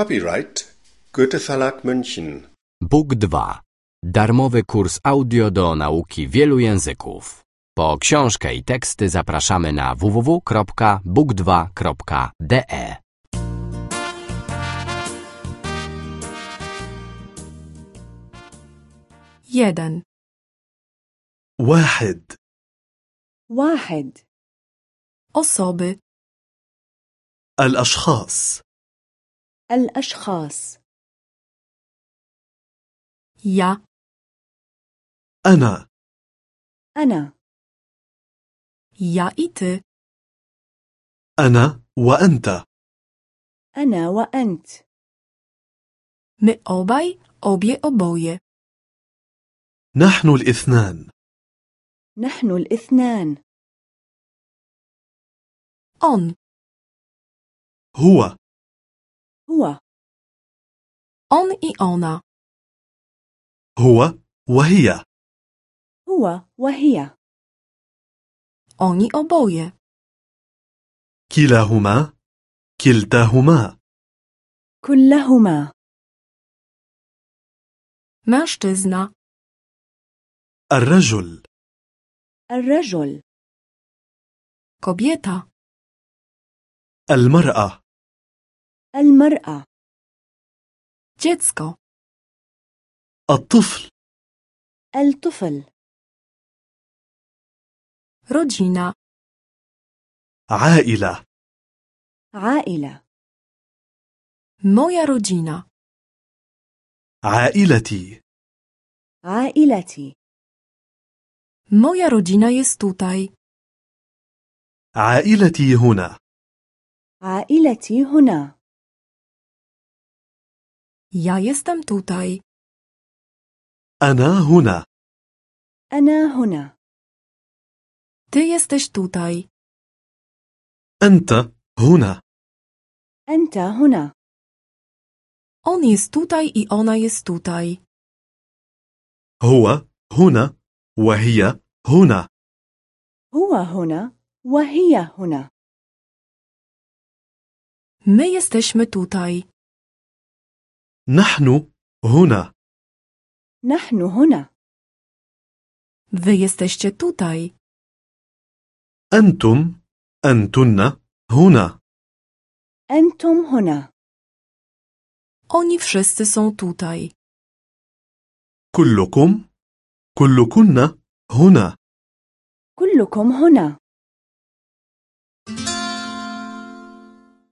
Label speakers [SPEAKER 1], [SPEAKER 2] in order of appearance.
[SPEAKER 1] Copyright Goethe Verlag München.
[SPEAKER 2] Bóg 2. Darmowy kurs audio do nauki wielu języków. Po książkę i teksty zapraszamy na www.book2.de.
[SPEAKER 3] jeden,
[SPEAKER 4] واحد
[SPEAKER 5] واحد
[SPEAKER 3] osoby,
[SPEAKER 4] الأشخاص
[SPEAKER 5] الأشخاص.
[SPEAKER 3] ja,
[SPEAKER 4] أنا.
[SPEAKER 5] أنا.
[SPEAKER 3] i ty,
[SPEAKER 4] أنا وأنت.
[SPEAKER 5] أنا وأنت.
[SPEAKER 3] My obaj, obie oboje,
[SPEAKER 4] نحن الاثنان.
[SPEAKER 5] نحن الاثنان.
[SPEAKER 3] On,
[SPEAKER 4] هو.
[SPEAKER 5] هو.
[SPEAKER 3] On i ona,
[SPEAKER 4] هو وهي.
[SPEAKER 5] هو وهي.
[SPEAKER 3] Oni oboje,
[SPEAKER 4] كلاهما كلتاهما.
[SPEAKER 5] كلهما.
[SPEAKER 3] Mężczyzna,
[SPEAKER 4] الرجل.
[SPEAKER 5] الرجل.
[SPEAKER 3] Kobieta,
[SPEAKER 4] المرأة.
[SPEAKER 5] المرأة.
[SPEAKER 3] Dziecko,
[SPEAKER 4] الطفل
[SPEAKER 5] الطفل.
[SPEAKER 3] Rodzina,
[SPEAKER 4] عائلة.
[SPEAKER 5] عائلة.
[SPEAKER 3] Moja rodzina,
[SPEAKER 4] عائلتي.
[SPEAKER 5] عائلتي.
[SPEAKER 3] Moja rodzina jest tutaj,
[SPEAKER 4] عائلتي هنا.
[SPEAKER 5] عائلتي هنا.
[SPEAKER 3] Ja jestem tutaj,
[SPEAKER 4] أنا هنا
[SPEAKER 5] أنا هنا
[SPEAKER 3] ty jesteś tutaj,
[SPEAKER 4] أنت هنا
[SPEAKER 5] أنت هنا
[SPEAKER 3] on jest tutaj i ona jest tutaj,
[SPEAKER 4] هو هنا وهي هنا
[SPEAKER 5] هو هنا وهي هنا
[SPEAKER 3] my jesteśmy tutaj,
[SPEAKER 4] نحن هنا.
[SPEAKER 5] نحن هنا.
[SPEAKER 3] Wy jesteście tutaj,
[SPEAKER 4] أنتم أنتن هنا.
[SPEAKER 5] أنتم هنا.
[SPEAKER 3] Oni wszyscy są tutaj,
[SPEAKER 4] كلكم كلكن هنا.
[SPEAKER 5] كلكم هنا.